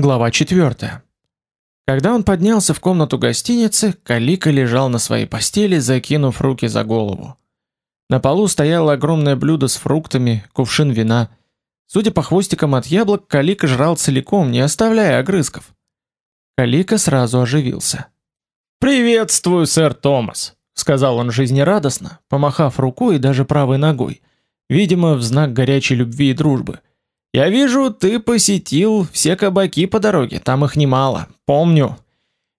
Глава 4. Когда он поднялся в комнату гостиницы, Калика лежал на своей постели, закинув руки за голову. На полу стояло огромное блюдо с фруктами, кувшин вина. Судя по хвостикам от яблок, Калика жрал целиком, не оставляя огрызков. Калика сразу оживился. «Приветствую, сэр Томас», — сказал он жизнерадостно, помахав рукой и даже правой ногой, видимо, в знак горячей любви и дружбы. Я вижу, ты посетил все кабаки по дороге, там их немало. Помню.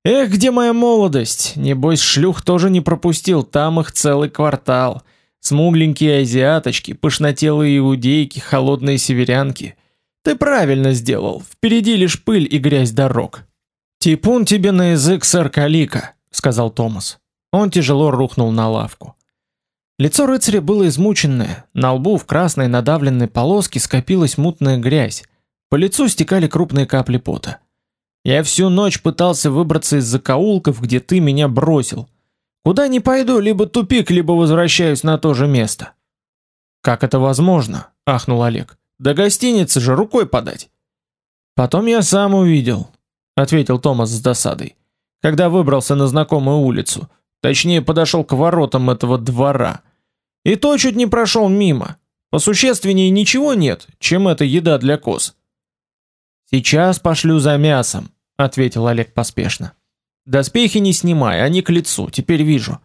Эх, где моя молодость? Небось, шлюх тоже не пропустил, там их целый квартал. Смугленькие азиаточки, пышнотелые иудейки, холодные северянки. Ты правильно сделал. Впереди лишь пыль и грязь дорог. Типун тебе на язык, сэр Калика, сказал Томас. Он тяжело рухнул на лавку. Лицо рыцаря было измученное, на лбу в красной надавленной полоске скопилась мутная грязь. По лицу стекали крупные капли пота. Я всю ночь пытался выбраться из закоулков, где ты меня бросил. Куда ни пойду, либо тупик, либо возвращаюсь на то же место. Как это возможно? ахнул Олег. До гостиницы же рукой подать. Потом я сам увидел, ответил Томас с досадой. Когда выбрался на знакомую улицу, точнее, подошел к воротам этого двора. И то чуть не прошел мимо. Посущественнее ничего нет, чем эта еда для коз. Сейчас пошлю за мясом, ответил Олег поспешно. Доспехи не снимай, они к лицу, теперь вижу.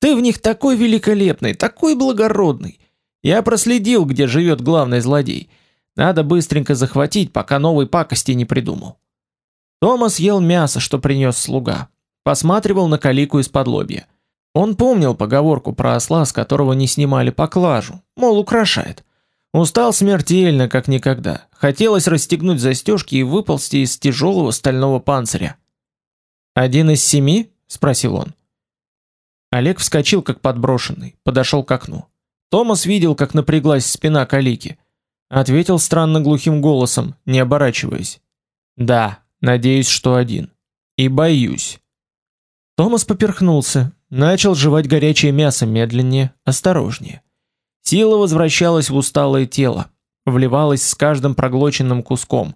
Ты в них такой великолепный, такой благородный. Я проследил, где живет главный злодей. Надо быстренько захватить, пока новой пакости не придумал. Томас ел мясо, что принес слуга. Посматривал на калику из-под лобья. Он помнил поговорку про осла, с которого не снимали поклажу, мол, украшает. Устал смертельно, как никогда. Хотелось расстегнуть застежки и выползти из тяжелого стального панциря. «Один из семи?» – спросил он. Олег вскочил, как подброшенный, подошел к окну. Томас видел, как напряглась спина Калики. Ответил странно глухим голосом, не оборачиваясь. «Да, надеюсь, что один. И боюсь». Томас поперхнулся, Начал жевать горячее мясо медленнее, осторожнее. Сила возвращалась в усталое тело, вливалась с каждым проглоченным куском,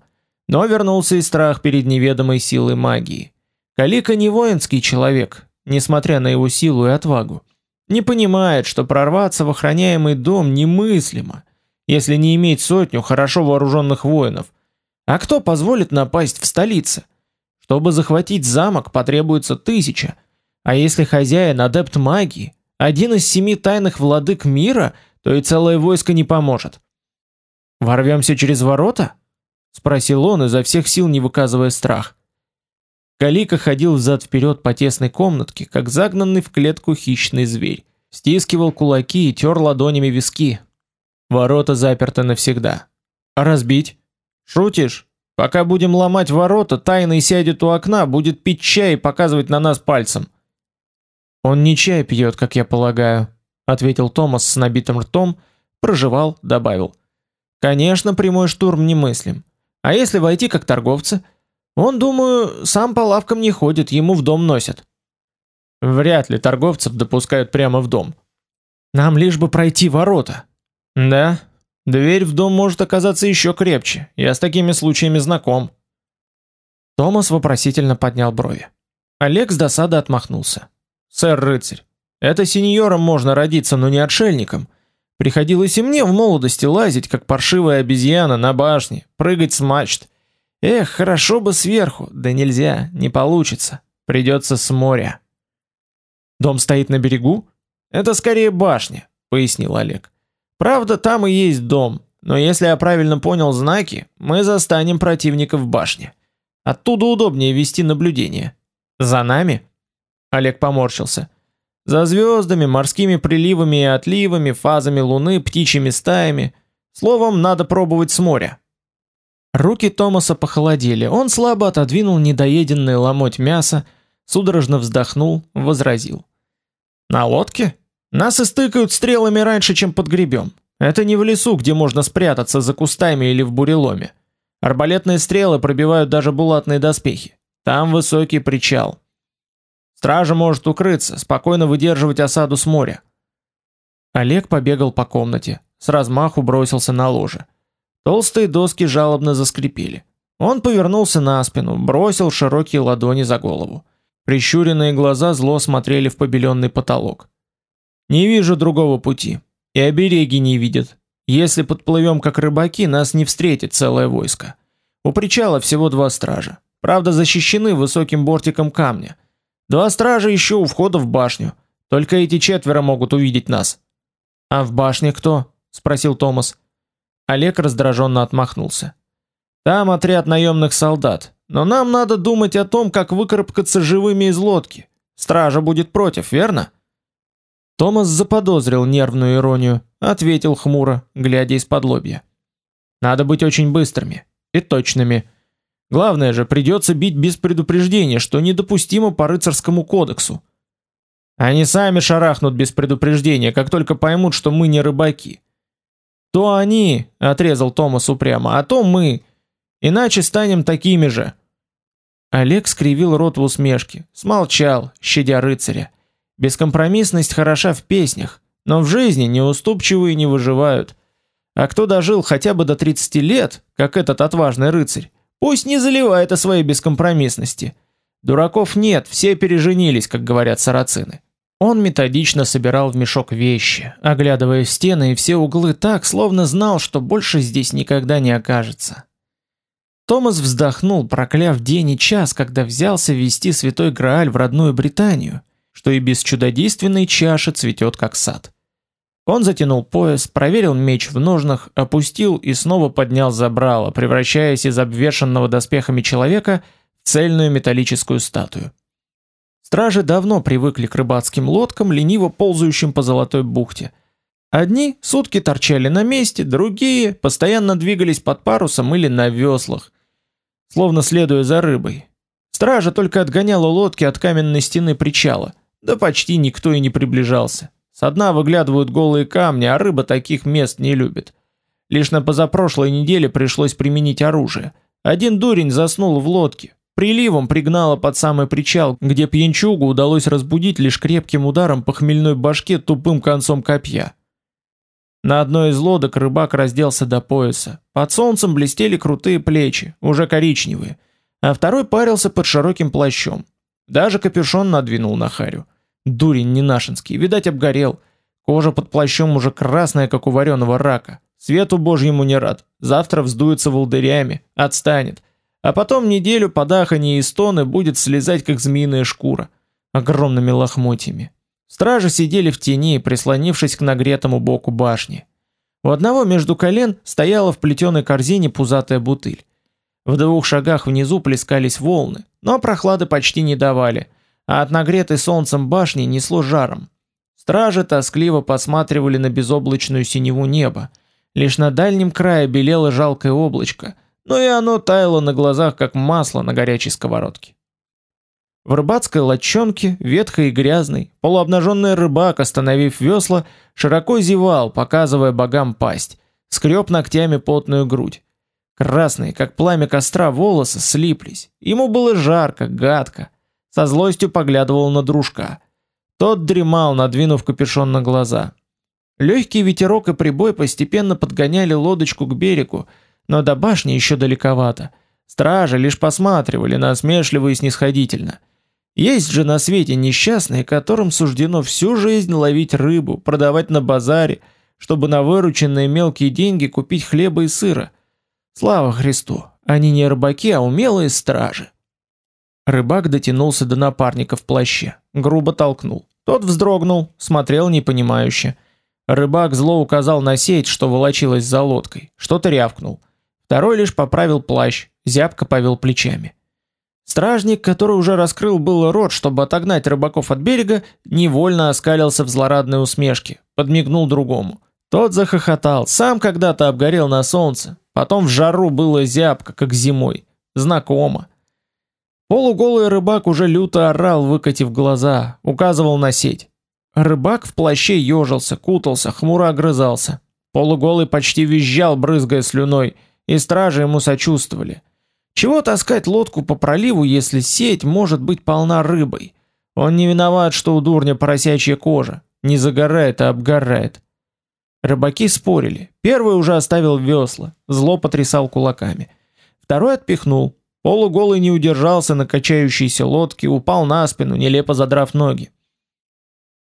но вернулся и страх перед неведомой силой магии. Калика не воинский человек, несмотря на его силу и отвагу. Не понимает, что прорваться в охраняемый дом немыслимо, если не иметь сотню хорошо вооруженных воинов. А кто позволит напасть в столице? Чтобы захватить замок, потребуется тысяча, а если хозяин адепт магии, один из семи тайных владык мира, то и целое войско не поможет. Ворвемся через ворота? спросил он изо всех сил не выказывая страх. Калика ходил взад вперед по тесной комнатке, как загнанный в клетку хищный зверь, стискивал кулаки и тер ладонями виски. Ворота заперты навсегда. А разбить? Шутишь? Пока будем ломать ворота, тайный сядет у окна, будет пить чай и показывать на нас пальцем. Он не чай пьет, как я полагаю, ответил Томас с набитым ртом, прожевал, добавил: Конечно, прямой штурм немыслим. А если войти как торговцы? Он, думаю, сам по лавкам не ходит, ему в дом носят. Вряд ли торговцев допускают прямо в дом. Нам лишь бы пройти ворота. Да, дверь в дом может оказаться еще крепче. Я с такими случаями знаком. Томас вопросительно поднял брови. Олег с досады отмахнулся. Сэр рыцарь, это сеньором можно родиться, но не отшельником. Приходилось и мне в молодости лазить, как паршивая обезьяна на башне, прыгать с мачт. Эх, хорошо бы сверху, да нельзя, не получится. Придется с моря. Дом стоит на берегу? Это скорее башня, пояснил Олег. Правда, там и есть дом, но если я правильно понял знаки, мы застанем противника в башне. Оттуда удобнее вести наблюдение. За нами? Олег поморщился. За звездами, морскими приливами и отливами, фазами луны, птичьими стаями. Словом, надо пробовать с моря. Руки Томаса похолодели. Он слабо отодвинул недоеденный ломоть мяса, судорожно вздохнул, возразил: "На лодке? Нас истыкают стрелами раньше, чем подгребем. Это не в лесу, где можно спрятаться за кустами или в буреломе. Арбалетные стрелы пробивают даже булатные доспехи. Там высокий причал. Стража может укрыться, спокойно выдерживать осаду с моря. Олег побегал по комнате, с размаху бросился на ложе. Толстые доски жалобно заскрипели. Он повернулся на спину, бросил широкие ладони за голову. Прищуренные глаза зло смотрели в побеленный потолок. «Не вижу другого пути. И обереги не видят. Если подплывем как рыбаки, нас не встретит целое войско. У причала всего два стража. Правда, защищены высоким бортиком камня. Два стража еще у входа в башню. Только эти четверо могут увидеть нас. А в башне кто? спросил Томас. Олег раздраженно отмахнулся. Там отряд наемных солдат, но нам надо думать о том, как выкарабкаться живыми из лодки. Стража будет против, верно? Томас заподозрил нервную иронию, ответил хмуро, глядя из-под лобья. Надо быть очень быстрыми и точными. Главное же, придется бить без предупреждения, что недопустимо по рыцарскому кодексу. Они сами шарахнут без предупреждения, как только поймут, что мы не рыбаки. То они, отрезал Томас упрямо, а то мы. Иначе станем такими же. Олег скривил рот в усмешке, смолчал, щадя рыцаря. Бескомпромиссность хороша в песнях, но в жизни неуступчивые не выживают. А кто дожил хотя бы до 30 лет, как этот отважный рыцарь, пусть не заливает о своей бескомпромиссности. Дураков нет, все переженились, как говорят сарацины. Он методично собирал в мешок вещи, оглядывая стены и все углы так, словно знал, что больше здесь никогда не окажется. Томас вздохнул, прокляв день и час, когда взялся вести Святой Грааль в родную Британию, что и без чудодейственной чаши цветет как сад. Он затянул пояс, проверил меч в ножнах, опустил и снова поднял забрало, превращаясь из обвешанного доспехами человека в цельную металлическую статую. Стражи давно привыкли к рыбацким лодкам, лениво ползающим по золотой бухте. Одни сутки торчали на месте, другие постоянно двигались под парусом или на веслах, словно следуя за рыбой. Стража только отгоняла лодки от каменной стены причала, да почти никто и не приближался. Со дна выглядывают голые камни, а рыба таких мест не любит. Лишь на позапрошлой неделе пришлось применить оружие. Один дурень заснул в лодке, Приливом пригнало под самый причал, где пьянчугу удалось разбудить лишь крепким ударом по хмельной башке тупым концом копья. На одной из лодок рыбак разделся до пояса. Под солнцем блестели крутые плечи, уже коричневые, а второй парился под широким плащом. Даже капюшон надвинул на харю. Дурень ненашинский, видать обгорел. Кожа под плащом уже красная, как у вареного рака. Свету божьему не рад. Завтра вздуется волдырями, отстанет. А потом неделю подахания и стоны будет слезать, как змеиная шкура, огромными лохмотьями. Стражи сидели в тени, прислонившись к нагретому боку башни. У одного между колен стояла в плетеной корзине пузатая бутыль. В двух шагах внизу плескались волны, но прохлады почти не давали, а от нагретой солнцем башни несло жаром. Стражи тоскливо посматривали на безоблачную синеву неба. Лишь на дальнем крае белело жалкое облачко, но и оно таяло на глазах, как масло на горячей сковородке. В рыбацкой лодчонке, ветхой и грязной, полуобнаженный рыбак, остановив весла, широко зевал, показывая богам пасть, скреб ногтями потную грудь. Красные, как пламя костра, волосы слиплись. Ему было жарко, гадко. Со злостью поглядывал на дружка. Тот дремал, надвинув капюшон на глаза. Легкий ветерок и прибой постепенно подгоняли лодочку к берегу, но до башни еще далековато. Стражи лишь посматривали насмешливо и снисходительно – есть же на свете несчастные, которым суждено всю жизнь ловить рыбу, продавать на базаре, чтобы на вырученные мелкие деньги купить хлеба и сыра. Слава Христу, они не рыбаки, а умелые стражи. Рыбак дотянулся до напарника в плаще, грубо толкнул. Тот вздрогнул, смотрел непонимающе. Рыбак зло указал на сеть, что волочилась за лодкой, что-то рявкнул. Второй лишь поправил плащ, зябко повел плечами. Стражник, который уже раскрыл было рот, чтобы отогнать рыбаков от берега, невольно оскалился в злорадной усмешке, подмигнул другому. Тот захохотал, сам когда-то обгорел на солнце, потом в жару было зябко, как зимой. Знакомо. Полуголый рыбак уже люто орал, выкатив глаза, указывал на сеть. Рыбак в плаще ежился, кутался, хмуро огрызался. Полуголый почти визжал, брызгая слюной, и стражи ему сочувствовали. Чего таскать лодку по проливу, если сеть может быть полна рыбой? Он не виноват, что у дурня поросячья кожа. Не загорает, а обгорает. Рыбаки спорили. Первый уже оставил весла, зло потрясал кулаками. Второй отпихнул. Полуголый не удержался на качающейся лодке, упал на спину, нелепо задрав ноги.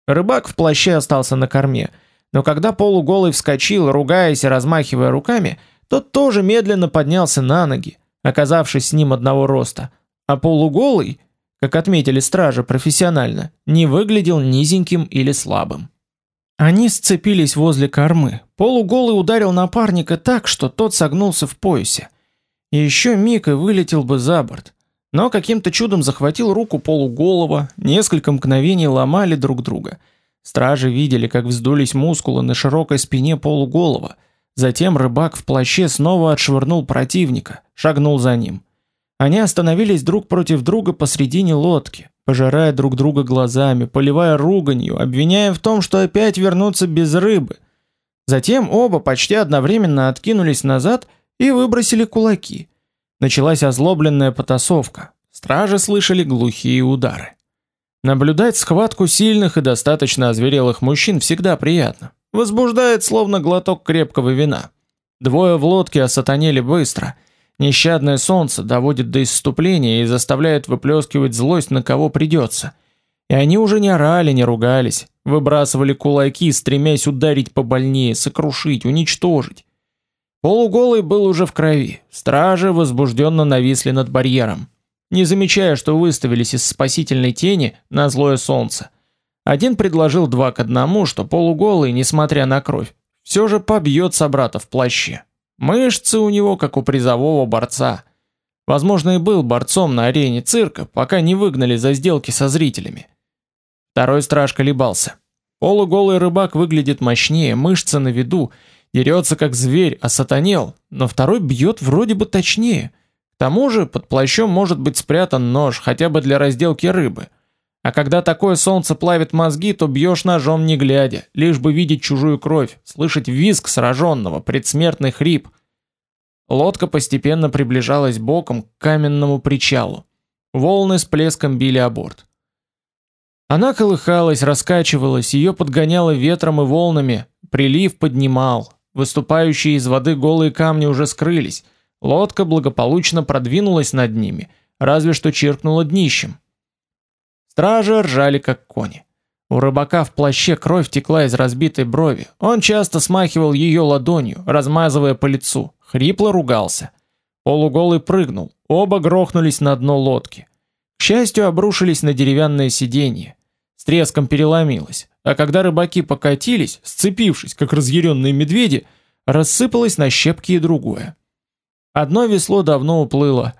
Рыбак в плаще остался на корме, но когда полуголый вскочил, ругаясь и размахивая руками, тот тоже медленно поднялся на ноги, оказавшись с ним одного роста, а полуголый, как отметили стражи профессионально, не выглядел низеньким или слабым. Они сцепились возле кормы. Полуголый ударил напарника так, что тот согнулся в поясе. И еще миг и вылетел бы за борт. Но каким-то чудом захватил руку полуголого, несколько мгновений ломали друг друга. Стражи видели, как вздулись мускулы на широкой спине полуголого. Затем рыбак в плаще снова отшвырнул противника, шагнул за ним. Они остановились друг против друга посредине лодки, пожирая друг друга глазами, поливая руганью, обвиняя в том, что опять вернутся без рыбы. Затем оба почти одновременно откинулись назад и выбросили кулаки. Началась озлобленная потасовка. Стражи слышали глухие удары. Наблюдать схватку сильных и достаточно озверелых мужчин всегда приятно. Возбуждает словно глоток крепкого вина. Двое в лодке осатанели быстро – Нещадное солнце доводит до исступления и заставляет выплескивать злость на кого придется. И они уже не орали, не ругались, выбрасывали кулаки, стремясь ударить побольнее, сокрушить, уничтожить. Полуголый был уже в крови. Стражи возбужденно нависли над барьером, не замечая, что выставились из спасительной тени на злое солнце. Один предложил два к одному, что полуголый, несмотря на кровь, все же побьет собрата в плаще. Мышцы у него как у призового борца. Возможно, и был борцом на арене цирка, пока не выгнали за сделки со зрителями. Второй страж колебался. Полуголый рыбак выглядит мощнее, мышцы на виду, дерется как зверь, а сатанел, но второй бьет вроде бы точнее. К тому же под плащом может быть спрятан нож, хотя бы для разделки рыбы. А когда такое солнце плавит мозги, то бьешь ножом не глядя, лишь бы видеть чужую кровь, слышать визг сраженного, предсмертный хрип. Лодка постепенно приближалась боком к каменному причалу. Волны с плеском били о борт. Она колыхалась, раскачивалась, ее подгоняло ветром и волнами, прилив поднимал. Выступающие из воды голые камни уже скрылись. Лодка благополучно продвинулась над ними, разве что чиркнула днищем. Стражи ржали как кони. У рыбака в плаще кровь текла из разбитой брови. Он часто смахивал ее ладонью, размазывая по лицу, хрипло ругался. Полуголый прыгнул, оба грохнулись на дно лодки. К счастью, обрушились на деревянное сиденье. С треском переломилось, а когда рыбаки покатились, сцепившись, как разъяренные медведи, рассыпалось на щепки и другое. Одно весло давно уплыло,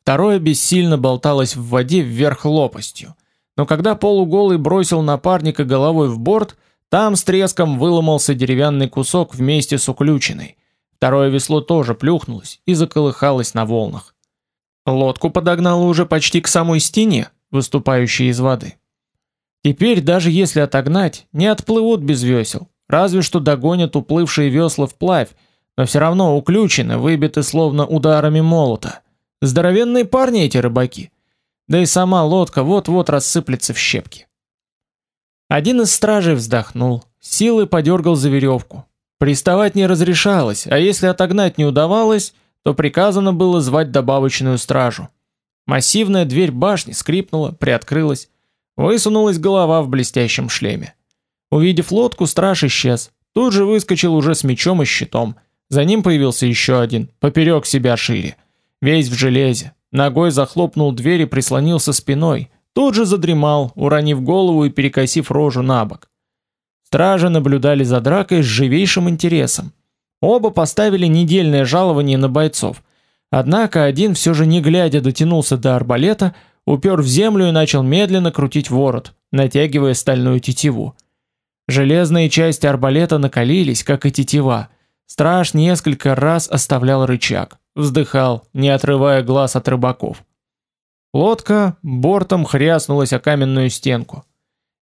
второе бессильно болталось в воде вверх лопастью. Но когда полуголый бросил напарника головой в борт, там с треском выломался деревянный кусок вместе с уключиной. Второе весло тоже плюхнулось и заколыхалось на волнах. Лодку подогнало уже почти к самой стене, выступающей из воды. Теперь даже если отогнать, не отплывут без весел, разве что догонят уплывшие весла вплавь, но все равно уключены, выбиты словно ударами молота. Здоровенные парни эти рыбаки. Да и сама лодка вот-вот рассыплется в щепки. Один из стражей вздохнул, силой подергал за веревку. Приставать не разрешалось, а если отогнать не удавалось, то приказано было звать добавочную стражу. Массивная дверь башни скрипнула, приоткрылась. Высунулась голова в блестящем шлеме. Увидев лодку, страж исчез. Тут же выскочил уже с мечом и щитом. За ним появился еще один, поперек себя шире. Весь в железе, Ногой захлопнул дверь и прислонился спиной. Тут же задремал, уронив голову и перекосив рожу на бок. Стражи наблюдали за дракой с живейшим интересом. Оба поставили недельное жалование на бойцов. Однако один все же не глядя дотянулся до арбалета, упер в землю и начал медленно крутить ворот, натягивая стальную тетиву. Железные части арбалета накалились, как и тетива. Страж несколько раз оставлял рычаг вздыхал, не отрывая глаз от рыбаков. Лодка бортом хряснулась о каменную стенку.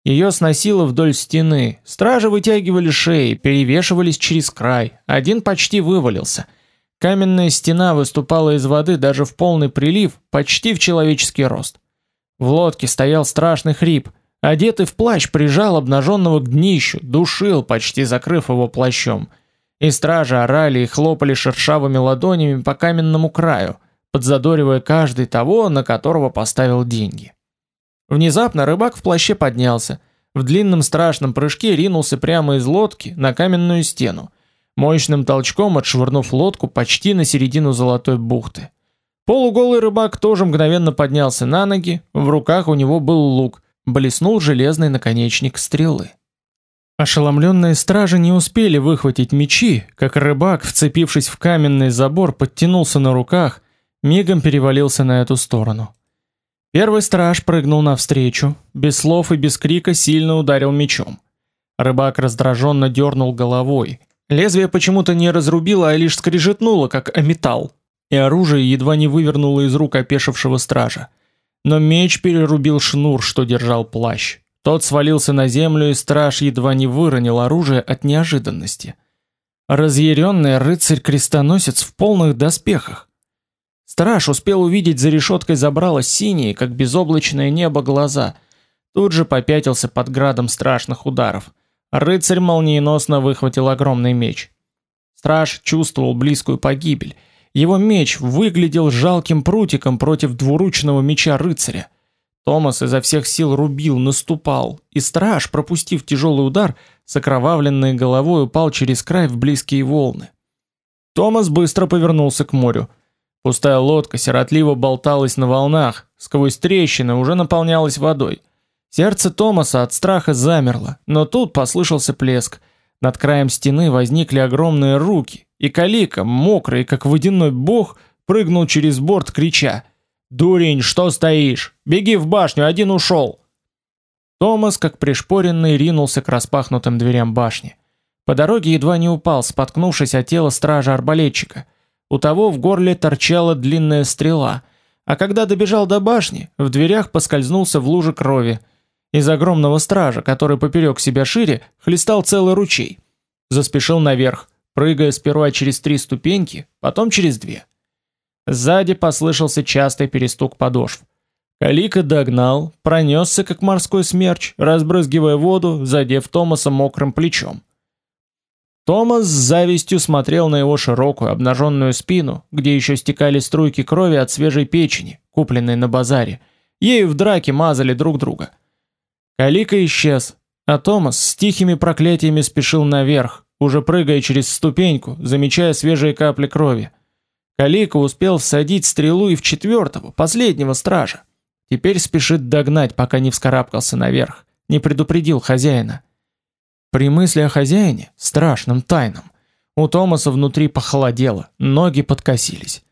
Ее сносило вдоль стены. Стражи вытягивали шеи, перевешивались через край. Один почти вывалился. Каменная стена выступала из воды даже в полный прилив, почти в человеческий рост. В лодке стоял страшный хрип. Одетый в плащ прижал обнаженного к днищу, душил, почти закрыв его плащом. И стражи орали и хлопали шершавыми ладонями по каменному краю, подзадоривая каждый того, на которого поставил деньги. Внезапно рыбак в плаще поднялся, в длинном страшном прыжке ринулся прямо из лодки на каменную стену, мощным толчком отшвырнув лодку почти на середину золотой бухты. Полуголый рыбак тоже мгновенно поднялся на ноги, в руках у него был лук, блеснул железный наконечник стрелы. Ошеломленные стражи не успели выхватить мечи, как рыбак, вцепившись в каменный забор, подтянулся на руках, мигом перевалился на эту сторону. Первый страж прыгнул навстречу, без слов и без крика сильно ударил мечом. Рыбак раздраженно дернул головой. Лезвие почему-то не разрубило, а лишь скрежетнуло, как о металл, и оружие едва не вывернуло из рук опешившего стража. Но меч перерубил шнур, что держал плащ. Тот свалился на землю, и страж едва не выронил оружие от неожиданности. Разъяренный рыцарь-крестоносец в полных доспехах. Страж успел увидеть за решеткой забрала синие, как безоблачное небо, глаза. Тут же попятился под градом страшных ударов. Рыцарь молниеносно выхватил огромный меч. Страж чувствовал близкую погибель. Его меч выглядел жалким прутиком против двуручного меча рыцаря. Томас изо всех сил рубил, наступал, и страж, пропустив тяжелый удар, с окровавленной головой упал через край в близкие волны. Томас быстро повернулся к морю. Пустая лодка сиротливо болталась на волнах, сквозь трещины уже наполнялась водой. Сердце Томаса от страха замерло, но тут послышался плеск. Над краем стены возникли огромные руки, и Калика, мокрый, как водяной бог, прыгнул через борт, крича: Дурень, что стоишь? Беги в башню, один ушел. Томас, как пришпоренный, ринулся к распахнутым дверям башни. По дороге едва не упал, споткнувшись о тело стража-арбалетчика. У того в горле торчала длинная стрела, а когда добежал до башни, в дверях поскользнулся в луже крови. Из огромного стража, который поперек себя шире, хлестал целый ручей. Заспешил наверх, прыгая сперва через три ступеньки, потом через две. Сзади послышался частый перестук подошв. Калика догнал, пронесся как морской смерч, разбрызгивая воду, задев Томаса мокрым плечом. Томас с завистью смотрел на его широкую обнаженную спину, где еще стекали струйки крови от свежей печени, купленной на базаре. Ею в драке мазали друг друга. Калика исчез, а Томас с тихими проклятиями спешил наверх, уже прыгая через ступеньку, замечая свежие капли крови. Калика успел всадить стрелу и в четвертого, последнего стража. Теперь спешит догнать, пока не вскарабкался наверх, не предупредил хозяина. При мысли о хозяине, страшном, тайном, у Томаса внутри похолодело, ноги подкосились.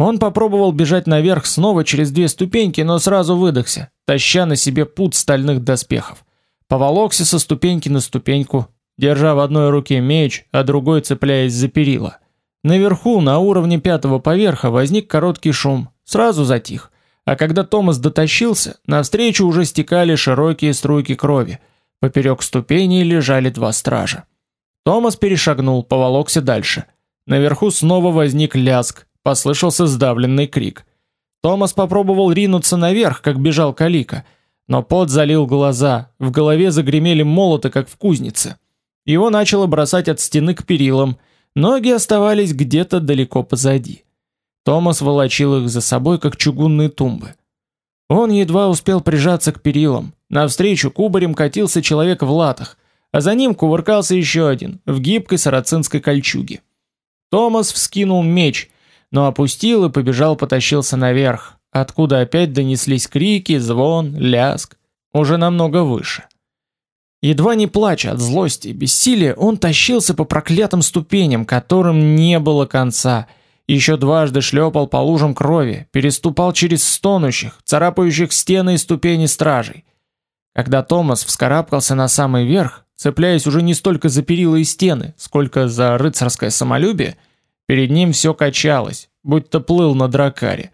Он попробовал бежать наверх снова через две ступеньки, но сразу выдохся, таща на себе пут стальных доспехов. Поволокся со ступеньки на ступеньку, держа в одной руке меч, а другой цепляясь за перила. Наверху, на уровне пятого поверха, возник короткий шум, сразу затих. А когда Томас дотащился, навстречу уже стекали широкие струйки крови. Поперек ступеней лежали два стража. Томас перешагнул, поволокся дальше. Наверху снова возник лязг, послышался сдавленный крик. Томас попробовал ринуться наверх, как бежал Калика, но пот залил глаза, в голове загремели молоты, как в кузнице. Его начало бросать от стены к перилам – Ноги оставались где-то далеко позади. Томас волочил их за собой, как чугунные тумбы. Он едва успел прижаться к перилам. Навстречу кубарем катился человек в латах, а за ним кувыркался еще один, в гибкой сарацинской кольчуге. Томас вскинул меч, но опустил и побежал потащился наверх, откуда опять донеслись крики, звон, ляск, уже намного выше. Едва не плача от злости и бессилия, он тащился по проклятым ступеням, которым не было конца. Еще дважды шлепал по лужам крови, переступал через стонущих, царапающих стены и ступени стражей. Когда Томас вскарабкался на самый верх, цепляясь уже не столько за перила и стены, сколько за рыцарское самолюбие, перед ним все качалось, будто плыл на дракаре.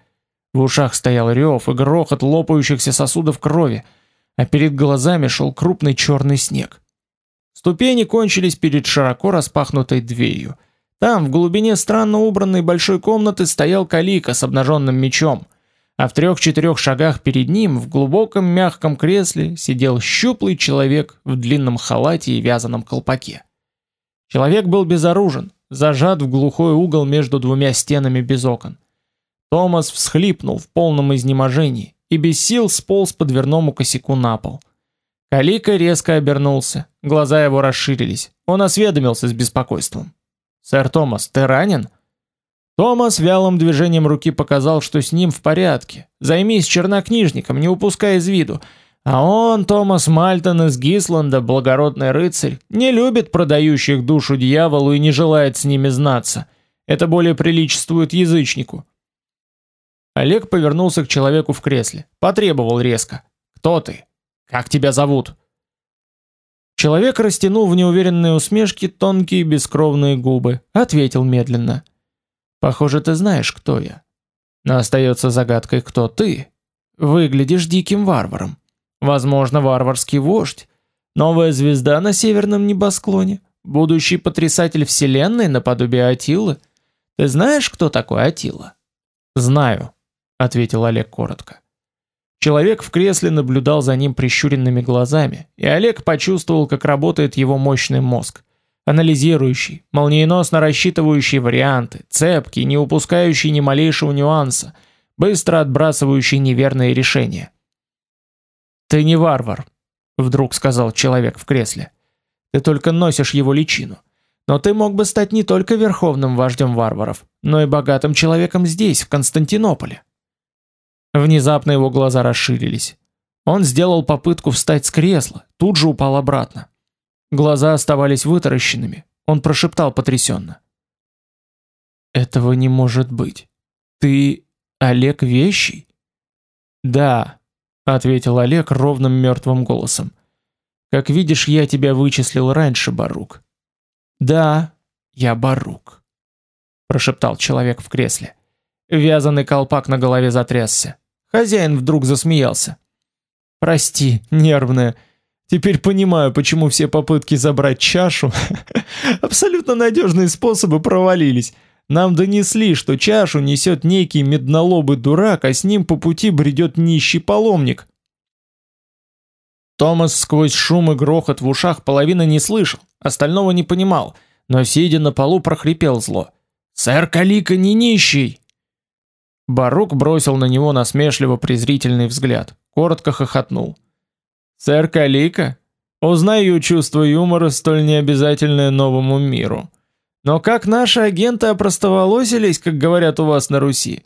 В ушах стоял рев и грохот лопающихся сосудов крови, а перед глазами шел крупный черный снег. Ступени кончились перед широко распахнутой дверью. Там, в глубине странно убранной большой комнаты, стоял Калика с обнаженным мечом, а в трех-четырех шагах перед ним, в глубоком мягком кресле, сидел щуплый человек в длинном халате и вязаном колпаке. Человек был безоружен, зажат в глухой угол между двумя стенами без окон. Томас всхлипнул в полном изнеможении и без сил сполз по дверному косяку на пол. Калика резко обернулся, глаза его расширились. Он осведомился с беспокойством: "Сэр Томас, ты ранен?" Томас вялым движением руки показал, что с ним в порядке. Займись чернокнижником, не упускай из виду. А он, Томас Мальтон из Гисланда, благородный рыцарь, не любит продающих душу дьяволу и не желает с ними знаться. Это более приличествует язычнику. Олег повернулся к человеку в кресле, потребовал резко: "Кто ты? Как тебя зовут?" Человек растянул в неуверенной усмешке тонкие бескровные губы, ответил медленно: Похоже, ты знаешь, кто я. Но остается загадкой, кто ты. Выглядишь диким варваром. Возможно, варварский вождь, новая звезда на северном небосклоне, будущий потрясатель вселенной наподобие Атилы. Ты знаешь, кто такой Атила? Знаю, ответил Олег коротко. Человек в кресле наблюдал за ним прищуренными глазами, и Олег почувствовал, как работает его мощный мозг анализирующий, молниеносно рассчитывающий варианты, цепкий, не упускающий ни малейшего нюанса, быстро отбрасывающий неверные решения. «Ты не варвар», — вдруг сказал человек в кресле. «Ты только носишь его личину. Но ты мог бы стать не только верховным вождем варваров, но и богатым человеком здесь, в Константинополе». Внезапно его глаза расширились. Он сделал попытку встать с кресла, тут же упал обратно. Глаза оставались вытаращенными. Он прошептал потрясенно. «Этого не может быть. Ты Олег Вещий?» «Да», — ответил Олег ровным мертвым голосом. «Как видишь, я тебя вычислил раньше, Барук». «Да, я Барук», — прошептал человек в кресле. Вязаный колпак на голове затрясся. Хозяин вдруг засмеялся. «Прости, нервная. Теперь понимаю, почему все попытки забрать чашу, абсолютно надежные способы провалились. Нам донесли, что чашу несет некий меднолобый дурак, а с ним по пути бредет нищий паломник. Томас сквозь шум и грохот в ушах половины не слышал, остального не понимал, но сидя на полу прохрипел зло: "Сэр Калика не нищий!" Барук бросил на него насмешливо презрительный взгляд, коротко хохотнул. Сэр Калика, узнаю чувство юмора, столь необязательное новому миру. Но как наши агенты опростоволосились, как говорят у вас на Руси.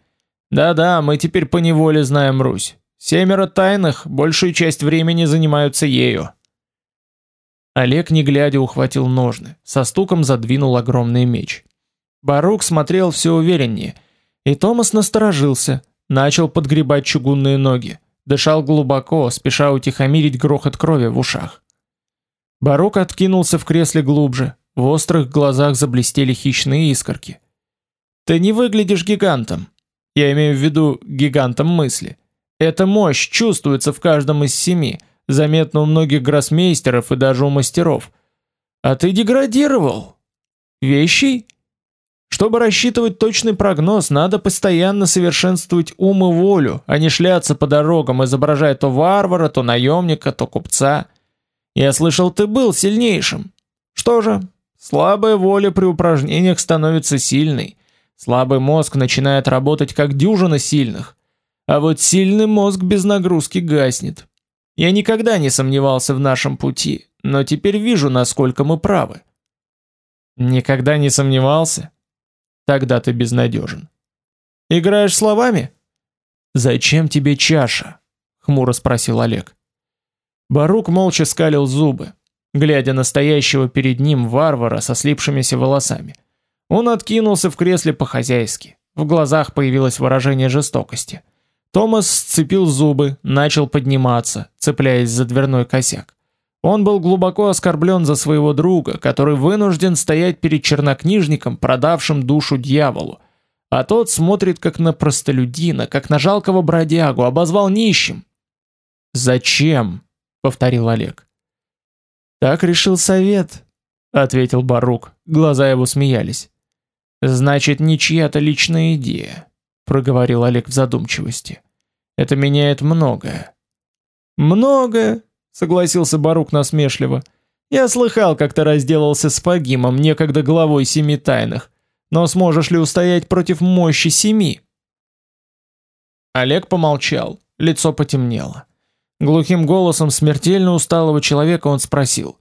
Да-да, мы теперь поневоле знаем Русь. Семеро тайных большую часть времени занимаются ею. Олег, не глядя, ухватил ножны, со стуком задвинул огромный меч. Барук смотрел все увереннее, и Томас насторожился, начал подгребать чугунные ноги дышал глубоко, спеша утихомирить грохот крови в ушах. Барок откинулся в кресле глубже, в острых глазах заблестели хищные искорки. Ты не выглядишь гигантом. Я имею в виду гигантом мысли. Эта мощь чувствуется в каждом из семи, заметно у многих гроссмейстеров и даже у мастеров. А ты деградировал. Вещий? Чтобы рассчитывать точный прогноз, надо постоянно совершенствовать ум и волю, а не шляться по дорогам, изображая то варвара, то наемника, то купца. Я слышал, ты был сильнейшим. Что же, слабая воля при упражнениях становится сильной. Слабый мозг начинает работать как дюжина сильных. А вот сильный мозг без нагрузки гаснет. Я никогда не сомневался в нашем пути, но теперь вижу, насколько мы правы. Никогда не сомневался? Тогда ты безнадежен. Играешь словами? Зачем тебе чаша? хмуро спросил Олег. Барук молча скалил зубы, глядя на стоящего перед ним варвара со слипшимися волосами. Он откинулся в кресле по-хозяйски. В глазах появилось выражение жестокости. Томас сцепил зубы, начал подниматься, цепляясь за дверной косяк. Он был глубоко оскорблен за своего друга, который вынужден стоять перед чернокнижником, продавшим душу дьяволу. А тот смотрит как на простолюдина, как на жалкого бродягу, обозвал нищим. «Зачем?» — повторил Олег. «Так решил совет», — ответил Барук. Глаза его смеялись. «Значит, не чья-то личная идея», — проговорил Олег в задумчивости. «Это меняет многое». «Многое», согласился Барук насмешливо. Я слыхал, как ты разделался с Фагимом, некогда главой семи тайных. Но сможешь ли устоять против мощи семи? Олег помолчал, лицо потемнело. Глухим голосом смертельно усталого человека он спросил: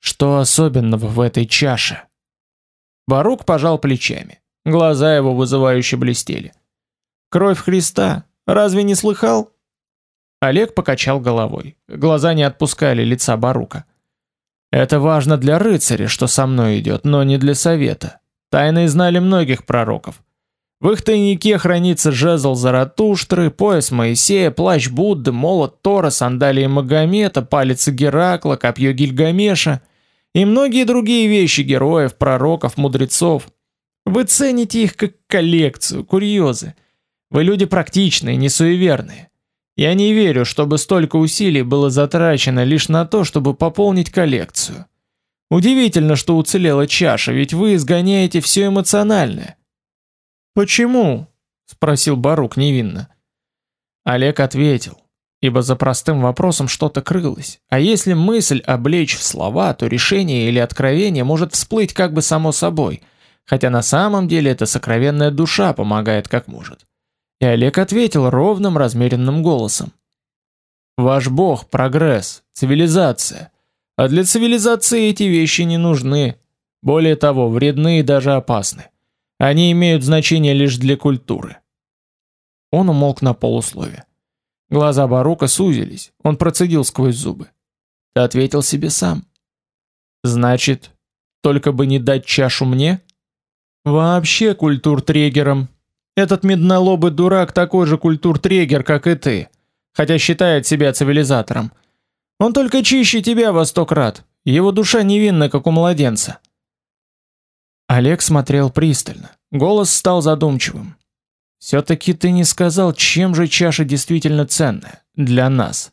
"Что особенного в этой чаше?" Барук пожал плечами. Глаза его вызывающе блестели. "Кровь Христа, разве не слыхал?" Олег покачал головой. Глаза не отпускали лица Барука. Это важно для рыцаря, что со мной идет, но не для совета. Тайны знали многих пророков. В их тайнике хранится жезл Заратуштры, пояс Моисея, плащ Будды, молот Тора, сандалии Магомета, палец Геракла, копье Гильгамеша и многие другие вещи героев, пророков, мудрецов. Вы цените их как коллекцию, курьезы. Вы люди практичные, не суеверные. Я не верю, чтобы столько усилий было затрачено лишь на то, чтобы пополнить коллекцию. Удивительно, что уцелела чаша, ведь вы изгоняете все эмоциональное. Почему? спросил Барук невинно. Олег ответил, ибо за простым вопросом что-то крылось. А если мысль облечь в слова, то решение или откровение может всплыть как бы само собой, хотя на самом деле это сокровенная душа помогает как может. И Олег ответил ровным, размеренным голосом. Ваш бог прогресс, цивилизация. А для цивилизации эти вещи не нужны. Более того, вредны и даже опасны. Они имеют значение лишь для культуры. Он умолк на полуслове. Глаза Барука сузились. Он процедил сквозь зубы. Ты ответил себе сам. Значит, только бы не дать чашу мне? Вообще культур-трегером этот меднолобый дурак такой же культур-трегер, как и ты, хотя считает себя цивилизатором. Он только чище тебя во сто крат. Его душа невинна, как у младенца. Олег смотрел пристально. Голос стал задумчивым. Все-таки ты не сказал, чем же чаша действительно ценная для нас.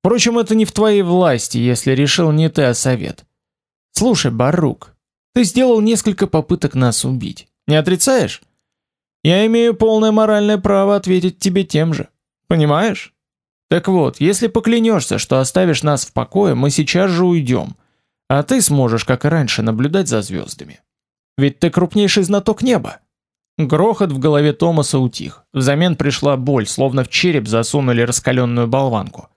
Впрочем, это не в твоей власти, если решил не ты, а совет. Слушай, Барук, ты сделал несколько попыток нас убить. Не отрицаешь? Я имею полное моральное право ответить тебе тем же. Понимаешь? Так вот, если поклянешься, что оставишь нас в покое, мы сейчас же уйдем, а ты сможешь, как и раньше, наблюдать за звездами. Ведь ты крупнейший знаток неба. Грохот в голове Томаса утих. Взамен пришла боль, словно в череп засунули раскаленную болванку.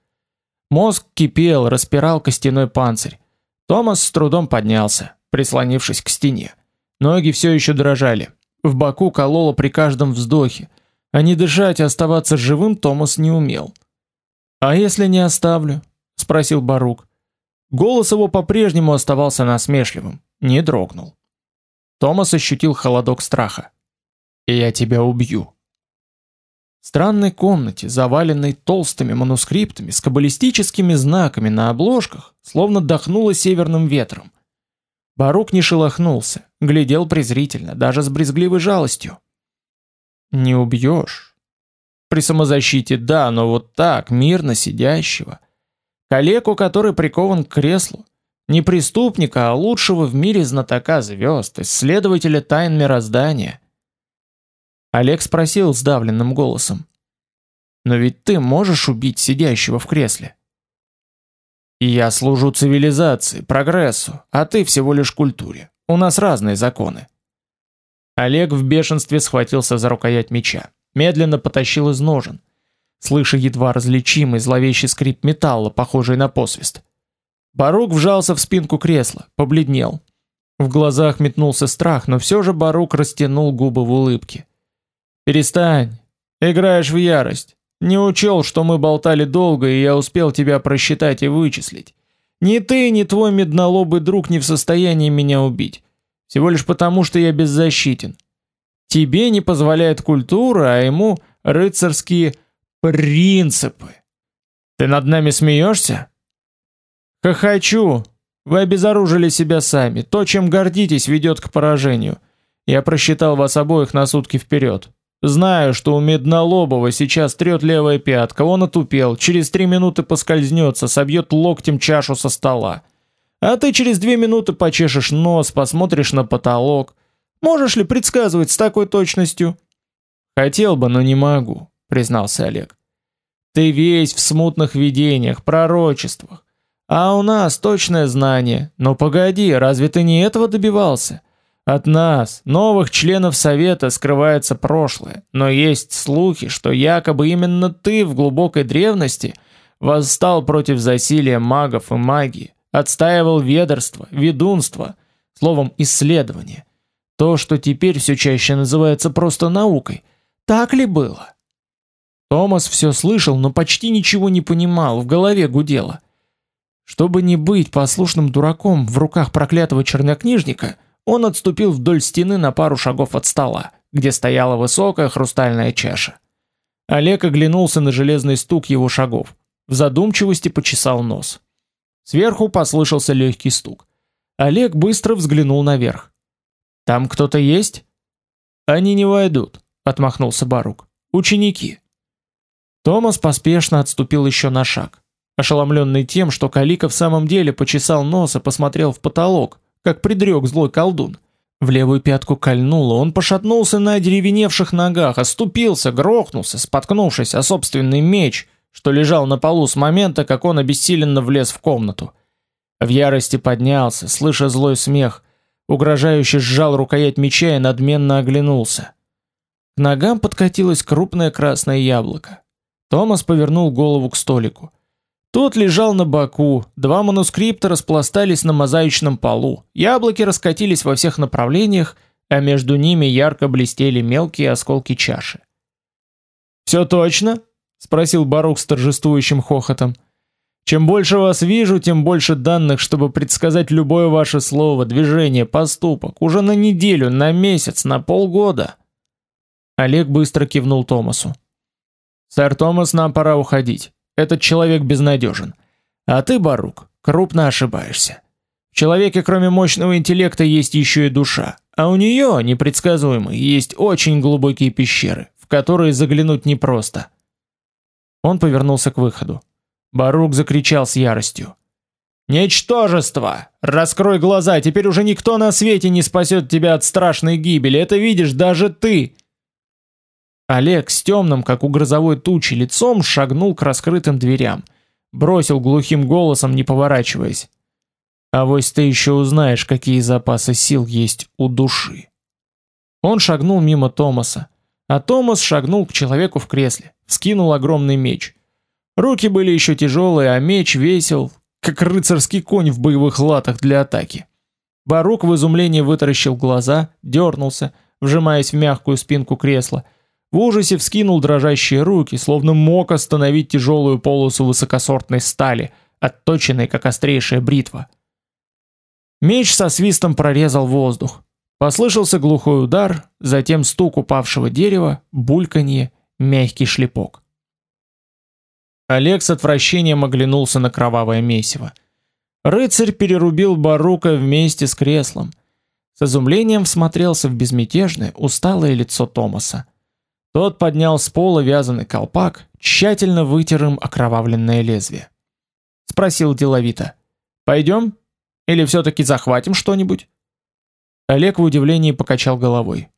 Мозг кипел, распирал костяной панцирь. Томас с трудом поднялся, прислонившись к стене. Ноги все еще дрожали. В боку кололо при каждом вздохе, а не дышать и оставаться живым Томас не умел. «А если не оставлю?» — спросил Барук. Голос его по-прежнему оставался насмешливым, не дрогнул. Томас ощутил холодок страха. «Я тебя убью». В странной комнате, заваленной толстыми манускриптами с каббалистическими знаками на обложках, словно дохнуло северным ветром. Барук не шелохнулся, глядел презрительно, даже с брезгливой жалостью. Не убьешь. При самозащите да, но вот так, мирно сидящего. Калеку, который прикован к креслу. Не преступника, а лучшего в мире знатока звезд, исследователя тайн мироздания. Олег спросил сдавленным голосом. «Но ведь ты можешь убить сидящего в кресле?» Я служу цивилизации, прогрессу, а ты всего лишь культуре. У нас разные законы. Олег в бешенстве схватился за рукоять меча, медленно потащил из ножен, слыша едва различимый зловещий скрип металла, похожий на посвист. Барук вжался в спинку кресла, побледнел. В глазах метнулся страх, но все же Барук растянул губы в улыбке. Перестань. Играешь в ярость. Не учел, что мы болтали долго, и я успел тебя просчитать и вычислить. Ни ты, ни твой меднолобый друг не в состоянии меня убить. Всего лишь потому, что я беззащитен. Тебе не позволяет культура, а ему рыцарские принципы. Ты над нами смеешься? Хохочу. Вы обезоружили себя сами. То, чем гордитесь, ведет к поражению. Я просчитал вас обоих на сутки вперед. Знаю, что у Меднолобова сейчас трет левая пятка, он отупел, через три минуты поскользнется, собьет локтем чашу со стола. А ты через две минуты почешешь нос, посмотришь на потолок. Можешь ли предсказывать с такой точностью? Хотел бы, но не могу, признался Олег. Ты весь в смутных видениях, пророчествах. А у нас точное знание. Но погоди, разве ты не этого добивался? От нас, новых членов совета, скрывается прошлое, но есть слухи, что якобы именно ты в глубокой древности восстал против засилия магов и магии, отстаивал ведерство, ведунство, словом, исследование. То, что теперь все чаще называется просто наукой. Так ли было? Томас все слышал, но почти ничего не понимал, в голове гудело. Чтобы не быть послушным дураком в руках проклятого чернокнижника, он отступил вдоль стены на пару шагов от стола, где стояла высокая хрустальная чаша. Олег оглянулся на железный стук его шагов. В задумчивости почесал нос. Сверху послышался легкий стук. Олег быстро взглянул наверх. Там кто-то есть? Они не войдут, отмахнулся Барук. Ученики. Томас поспешно отступил еще на шаг ошеломленный тем, что Калика в самом деле почесал нос и посмотрел в потолок, как предрек злой колдун. В левую пятку кольнуло, он пошатнулся на деревеневших ногах, оступился, грохнулся, споткнувшись о собственный меч, что лежал на полу с момента, как он обессиленно влез в комнату. В ярости поднялся, слыша злой смех, угрожающе сжал рукоять меча и надменно оглянулся. К ногам подкатилось крупное красное яблоко. Томас повернул голову к столику. Тот лежал на боку, два манускрипта распластались на мозаичном полу, яблоки раскатились во всех направлениях, а между ними ярко блестели мелкие осколки чаши. «Все точно?» — спросил Барух с торжествующим хохотом. «Чем больше вас вижу, тем больше данных, чтобы предсказать любое ваше слово, движение, поступок, уже на неделю, на месяц, на полгода». Олег быстро кивнул Томасу. «Сэр Томас, нам пора уходить. Этот человек безнадежен. А ты, Барук, крупно ошибаешься. В человеке, кроме мощного интеллекта, есть еще и душа, а у нее, непредсказуемой, есть очень глубокие пещеры, в которые заглянуть непросто. Он повернулся к выходу. Барук закричал с яростью: Ничтожество! Раскрой глаза, теперь уже никто на свете не спасет тебя от страшной гибели. Это видишь даже ты. Олег с темным, как у грозовой тучи, лицом шагнул к раскрытым дверям, бросил глухим голосом, не поворачиваясь: "А вось ты еще узнаешь, какие запасы сил есть у души". Он шагнул мимо Томаса, а Томас шагнул к человеку в кресле, скинул огромный меч. Руки были еще тяжелые, а меч весил, как рыцарский конь в боевых латах для атаки. Барук в изумлении вытаращил глаза, дернулся, вжимаясь в мягкую спинку кресла в ужасе вскинул дрожащие руки, словно мог остановить тяжелую полосу высокосортной стали, отточенной как острейшая бритва. Меч со свистом прорезал воздух. Послышался глухой удар, затем стук упавшего дерева, бульканье, мягкий шлепок. Олег с отвращением оглянулся на кровавое месиво. Рыцарь перерубил Барука вместе с креслом. С изумлением всмотрелся в безмятежное, усталое лицо Томаса. Тот поднял с пола вязаный колпак, тщательно вытер им окровавленное лезвие. Спросил деловито: "Пойдем? Или все таки захватим что-нибудь?" Олег в удивлении покачал головой.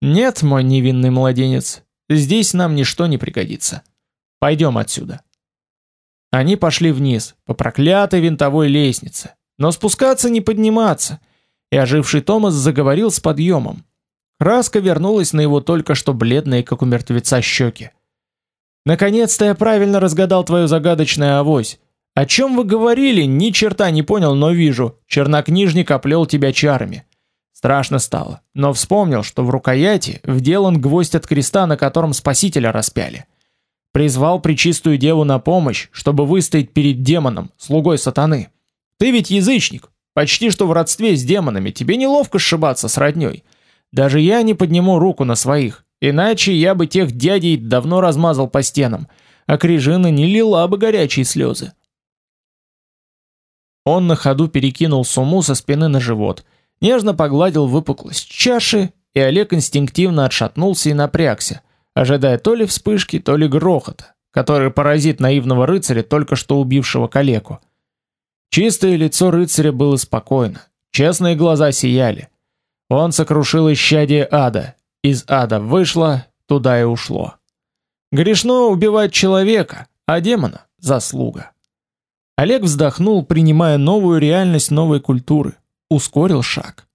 "Нет, мой невинный младенец, здесь нам ничто не пригодится. Пойдем отсюда". Они пошли вниз по проклятой винтовой лестнице, но спускаться не подниматься. И оживший Томас заговорил с подъемом. Краска вернулась на его только что бледные, как у мертвеца, щеки. Наконец-то я правильно разгадал твою загадочную авось. О чем вы говорили, ни черта не понял, но вижу. Чернокнижник оплел тебя чарами. Страшно стало, но вспомнил, что в рукояти вделан гвоздь от креста, на котором Спасителя распяли. Призвал пречистую деву на помощь, чтобы выстоять перед демоном, слугой сатаны. Ты ведь язычник, почти что в родстве с демонами, тебе неловко сшибаться с роднёй. Даже я не подниму руку на своих, иначе я бы тех дядей давно размазал по стенам, а Крижина не лила бы горячие слезы. Он на ходу перекинул суму со спины на живот, нежно погладил выпуклость чаши, и Олег инстинктивно отшатнулся и напрягся, ожидая то ли вспышки, то ли грохота, который поразит наивного рыцаря, только что убившего калеку. Чистое лицо рыцаря было спокойно, честные глаза сияли. Он сокрушил исчадие ада. Из ада вышло, туда и ушло. Грешно убивать человека, а демона заслуга. Олег вздохнул, принимая новую реальность новой культуры, ускорил шаг.